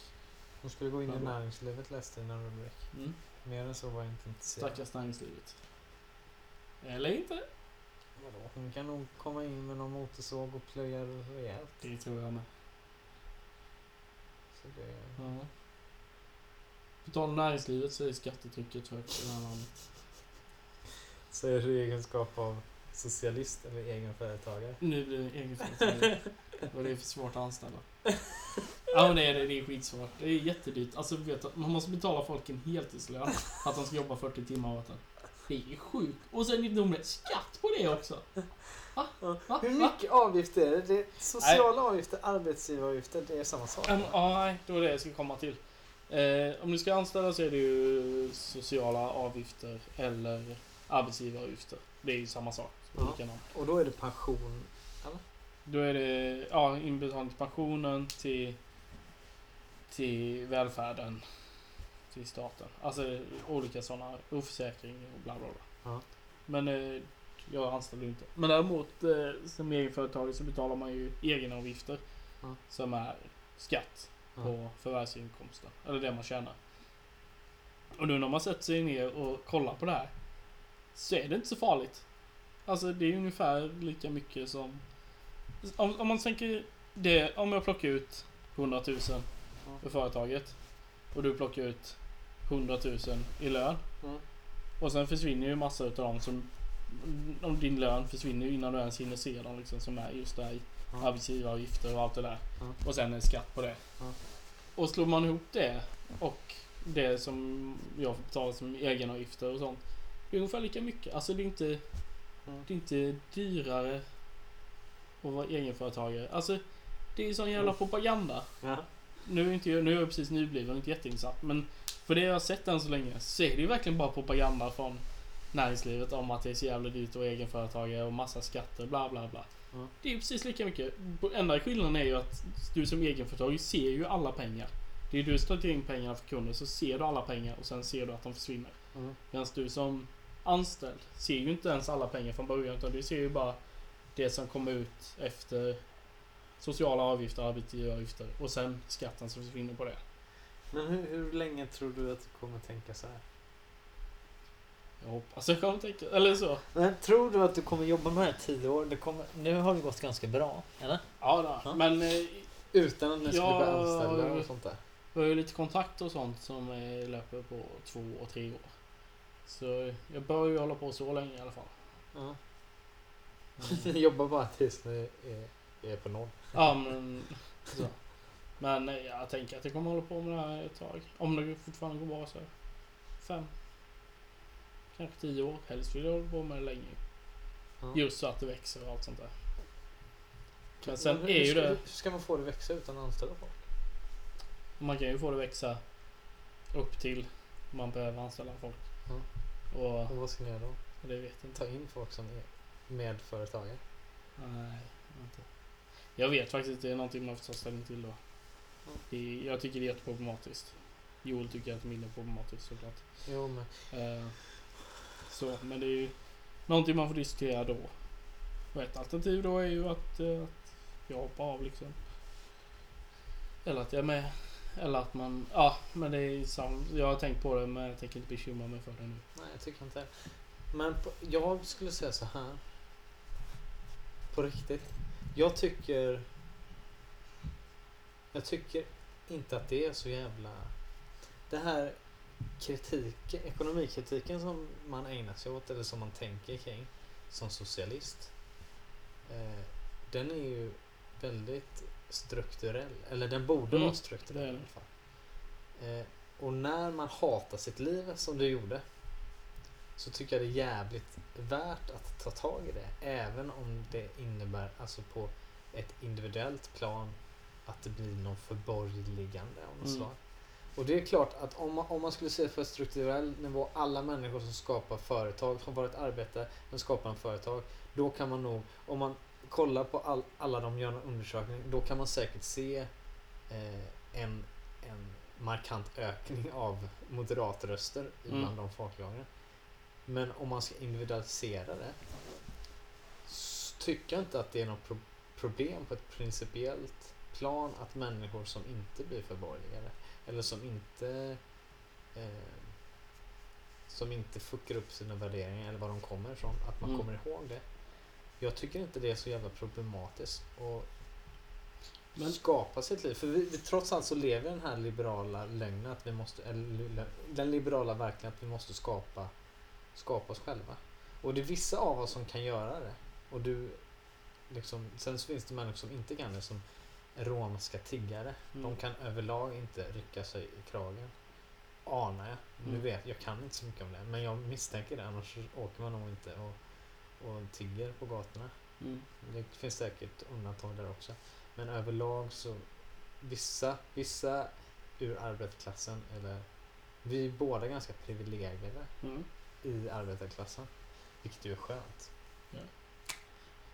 Hon skulle gå in i näringslivet läste jag i någon rubrik. Mm. Mer än så var jag inte intresserad. Stackars näringslivet. Eller inte. Vadå? Hon kan nog komma in med någon motorsåg och plöja rejält. Det tror jag med. Så det... Ja. På tal om näringslivet så är skattetrycket högt i det här landet. Säger du i egenskap av socialist eller egenföretagare? Nu blir det egenföretagare. Och det är för svårt att anställa. Ja det är det, det är skitsvårt. Det är jättedyrt. Alltså vet du, man måste betala folk en heltidslön. Att de ska jobba 40 timmar åt en. Det är sjukt. Och sen är det skatt på det också. Va? Va? Hur mycket avgifter är det? det är sociala avgifter, arbetsgivaravgifter, det är samma sak. Ja, ja, nej, det var det jag skulle komma till. Eh, om du ska anställa så är det ju sociala avgifter eller arbetsgivaravgifter. Det är ju samma sak. Ja. Och då är det pension. Då är det ja, inbetalning till pensionen, till, till välfärden, till staten. Alltså olika sådana, oförsäkring och bla bla bla. Ja. Men eh, jag anställer inte. Men däremot eh, som egenföretagare så betalar man ju egenavgifter. Ja. Som är skatt Ja. på förvärvsinkomsten. Eller det man tjänar. Och nu när man sätter sig ner och kollar på det här. Så är det inte så farligt. Alltså det är ungefär lika mycket som... Om, om man tänker det, om jag plockar ut 100 000 för företaget. Och du plockar ut 100 000 i lön. Mm. Och sen försvinner ju massa utav dem som... Om din lön försvinner ju innan du ens hinner se dem liksom som är just där i Ja. arbetsgivaravgifter och allt det där. Ja. Och sen en skatt på det. Ja. Och slår man ihop det och det som jag får betala som egenavgifter och sånt. Det är ungefär lika mycket. Alltså det är inte, Mm. det är inte dyrare att vara egenföretagare. Alltså det är ju sån jävla Mm. propaganda. Ja. Nu är, inte, jag- nu är jag precis nybliven och inte jätteinsatt. Men för det jag har sett än så länge så är det ju verkligen bara propaganda från näringslivet om att det är så jävla dyrt att vara egenföretagare och massa skatter bla bla bla. Ja. Det är ju precis lika mycket. Enda skillnaden är ju att du som egenföretagare ser ju alla pengar. Det är du som tar in pengarna för kunden så ser du alla pengar och sen ser du att de försvinner. Mm. Medan du som anställd ser ju inte ens alla pengar från början utan du ser ju bara det som kommer ut efter sociala avgifter, arbetsgivaravgifter och sen skatten som försvinner på det. Men hur, hur länge tror du att du kommer tänka så här? Jag hoppas jag kommer tänka, eller så. Men tror du att du kommer jobba med det här tio år? Det kommer, nu har det gått ganska bra, eller? Ja, då. Ja. men eh, Utan att ni skulle bli anställda och sånt där. jag har ju lite kontakt och sånt som eh, löper på två och tre år. Så jag bör ju hålla på så länge i alla fall. Ja. Mm. Jobbar bara tills ni är, är på noll. Ja, men så. Men eh, jag tänker att jag kommer hålla på med det här ett tag. Om det fortfarande går bra så. Fem. Kanske tio år. Helst vill jag hålla på med det länge. Ja. Just så att det växer och allt sånt där. Men sen hur, är ju det- hur ska man få det växa utan att anställa folk? Man kan ju få det växa upp till man behöver anställa folk. Mm. Och Och vad ska ni göra då? det vet jag inte. Ta in folk som är medföretagare? Nej, inte. Jag vet faktiskt inte. Det är någonting man får ta ställning till då. Det, jag tycker det är jätteproblematiskt. Joel tycker att det är mindre problematiskt såklart. Jo, men Eh, så, men det är ju någonting man får diskutera då. Och ett alternativ då är ju att, eh, att jag hoppar av liksom. Eller att jag är med. Eller att man, ja men det är sam, Jag har tänkt på det men jag tänker inte bekymra mig för det nu. nej, jag tycker inte det. Men på, jag skulle säga så här. På riktigt. Jag tycker... Jag tycker inte att det är så jävla... Det här kritiken, ekonomikritiken som man ägnar sig åt eller som man tänker kring som socialist. Eh, den är ju väldigt strukturell. Eller den borde Mm, vara strukturell i alla fall. Eh, och när man hatar sitt liv som du gjorde så tycker jag det är jävligt värt att ta tag i det. Även om det innebär alltså på ett individuellt plan att det blir någon förborgerligande av något Mm. slag. Och det är klart att om man, om man skulle se för strukturell nivå, alla människor som skapar företag, som har ett arbete, men skapar en företag, då kan man nog, om man kollar på all, alla de gör en undersökning, då kan man säkert se eh, en, en markant ökning av moderatröster Mm. bland de folklagren. Men om man ska individualisera det så tycker jag inte att det är något pro- problem på ett principiellt plan att människor som inte blir förborgerligare eller som inte eh, som inte fuckar upp sina värderingar eller var de kommer ifrån, att man Mm. kommer ihåg det. Jag tycker inte det är så jävla problematiskt att Men- skapa sitt liv. För vi, vi, trots allt så lever den här liberala lögnen att vi måste, eller den liberala verkligen att vi måste skapa, skapa oss själva. Och det är vissa av oss som kan göra det. Och du, liksom, sen så finns det människor som inte kan det, som romska tiggare. Mm. De kan överlag inte rycka sig i kragen. Anar jag. Nu Mm. vet jag kan inte så mycket om det. Men jag misstänker det. Annars åker man nog inte och, och tigger på gatorna. Mm. Det finns säkert undantag där också. Men överlag så vissa, vissa ur arbetarklassen eller vi är båda ganska privilegierade Mm. i arbetarklassen. Vilket ju är skönt.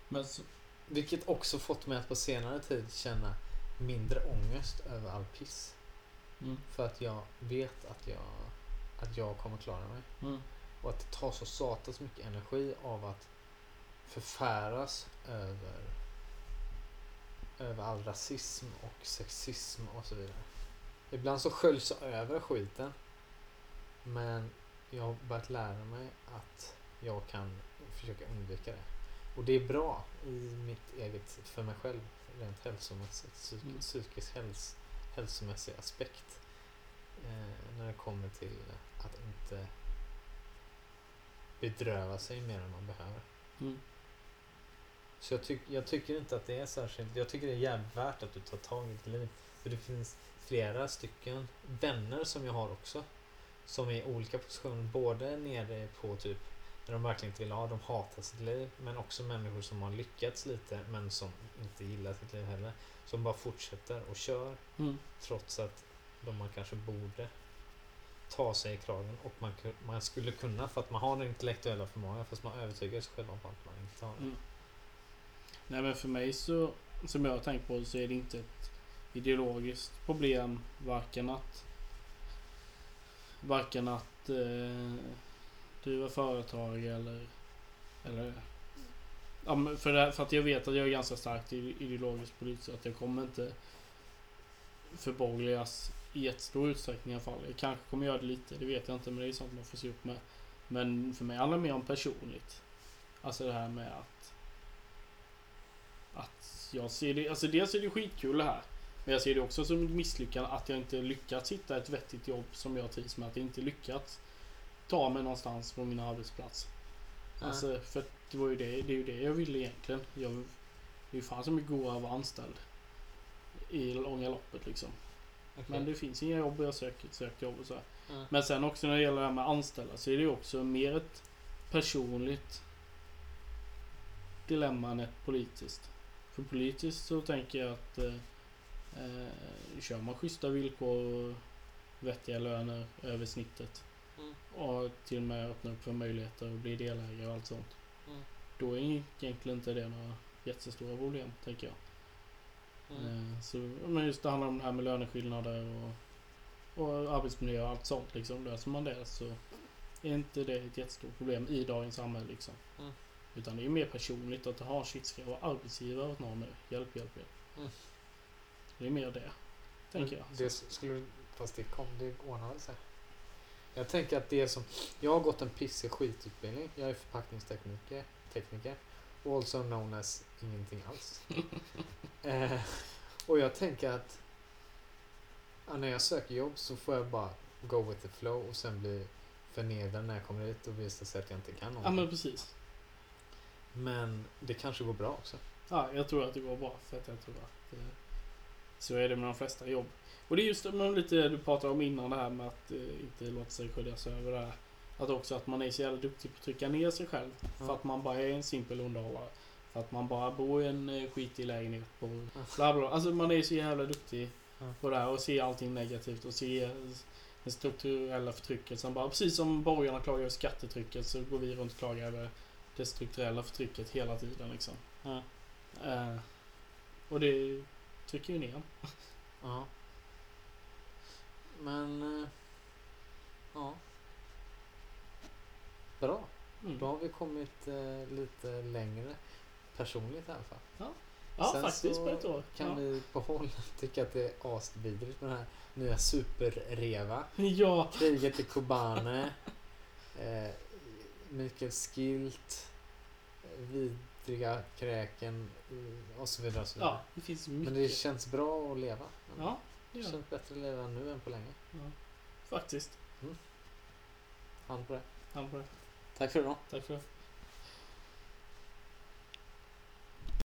Men så, Vilket också fått mig att på senare tid känna mindre ångest över all piss. mm. För att jag vet att jag, att jag kommer klara mig. Mm. Och att det tar så satans mycket energi av att förfäras över, över all rasism och sexism och så vidare. Ibland så sköljs jag över skiten. Men jag har börjat lära mig att jag kan försöka undvika det. Och det är bra i mitt eget, för mig själv, rent hälsomässigt, psyk, Mm. psykisk häls, hälsomässig aspekt. Eh, när det kommer till att inte bedröva sig mer än man behöver. Mm. Så jag, tyck, jag tycker inte att det är särskilt... Jag tycker det är jävligt värt att du tar tag i ditt liv. För det finns flera stycken vänner som jag har också. Som är i olika positioner. Både nere på typ när de verkligen inte vill ha, de hatar sitt liv. Men också människor som har lyckats lite men som inte gillar sitt liv heller. Som bara fortsätter och kör Mm. trots att de man kanske borde ta sig i kragen och man, man skulle kunna för att man har den intellektuella förmågan fast man övertygar sig själv om att man inte har det. Mm. Nej men för mig så, som jag har tänkt på så är det inte ett ideologiskt problem varken att varken att eh, driva företag eller eller ja, för, det, för att jag vet att jag är ganska starkt ideologiskt politisk att jag kommer inte förborgligas i jättestor utsträckning i alla fall. Jag kanske kommer göra det lite, det vet jag inte men det är sånt man får se upp med. Men för mig handlar det mer om personligt. Alltså det här med att att jag ser det, alltså dels är det skitkul det här. Men jag ser det också som ett misslyckande att jag inte lyckats hitta ett vettigt jobb som jag trivs med. Att jag inte lyckats ta mig någonstans på min arbetsplats. Nej. Alltså för det var ju det, det är ju det jag ville egentligen. Jag, det är ju fan så mycket godare att vara anställd. I långa loppet liksom. Okej. Men det finns inga jobb och jag söker, söker jobb och så. Ja. Men sen också när det gäller det här med anställda så är det ju också mer ett personligt dilemma än ett politiskt. För politiskt så tänker jag att eh, eh, kör man schyssta villkor och vettiga löner över snittet Mm. och till och med öppnar upp för möjligheter att bli delägare och allt sånt. Mm. Då är egentligen inte det några jättestora problem, tänker jag. Mm. Eh, Så, men just det handlar om det här med löneskillnader och, och arbetsmiljö och allt sånt. Liksom. Löser man det så är inte det ett jättestort problem i dagens samhälle. Liksom. Mm. Utan det är mer personligt att ha shit, ska jag vara arbetsgivare åt någon nu? Hjälp, hjälp, hjälp. Mm. Det är mer det, tänker jag. Det skulle, fast det kom, det ordnade sig. Jag tänker att det är som, jag har gått en pissig skitutbildning. Jag är förpackningstekniker, tekniker. Also known as ingenting alls. eh, och jag tänker att ja, när jag söker jobb så får jag bara go with the flow och sen bli förnedrad när jag kommer dit och visar sig att jag inte kan Ja någonting. men precis. Men det kanske går bra också. Ja, jag tror att det går bra. För att jag tror att eh, så är det med de flesta jobb. Och det är just lite det du pratade om innan det här med att eh, inte låta sig sköljas över det här. Att också att man är så jävla duktig på att trycka ner sig själv. För att man bara är en simpel underhållare. För att man bara bor i en eh, skitig lägenhet på bla bla. Alltså man är så jävla duktig på det här och ser allting negativt och ser det strukturella förtrycket. Som bara, precis som borgarna klagar över skattetrycket så går vi runt och klagar över det strukturella förtrycket hela tiden liksom. Ja. Eh, och det trycker ju ner. Ja. Men... eh, Ja. Bra. Mm. Då har vi kommit eh, lite längre personligt i alla fall. Ja, Sen faktiskt på ett år. Kan ja. vi på håll tycka att det är asvidrigt med den här nya superreva. ja, Kriget i Kobane. eh, Mikael Skilt. Vidriga kräken. eh, Och så vidare. Och så vidare. ja, det finns mycket. Men det känns bra att leva. Ja, det gör känns bättre att leva nu än på länge. Ja. Faktiskt. Hand på det. Han på det. Tack för idag. Tack för det.